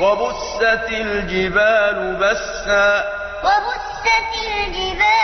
وبست الجبال بسا. وبست الجبال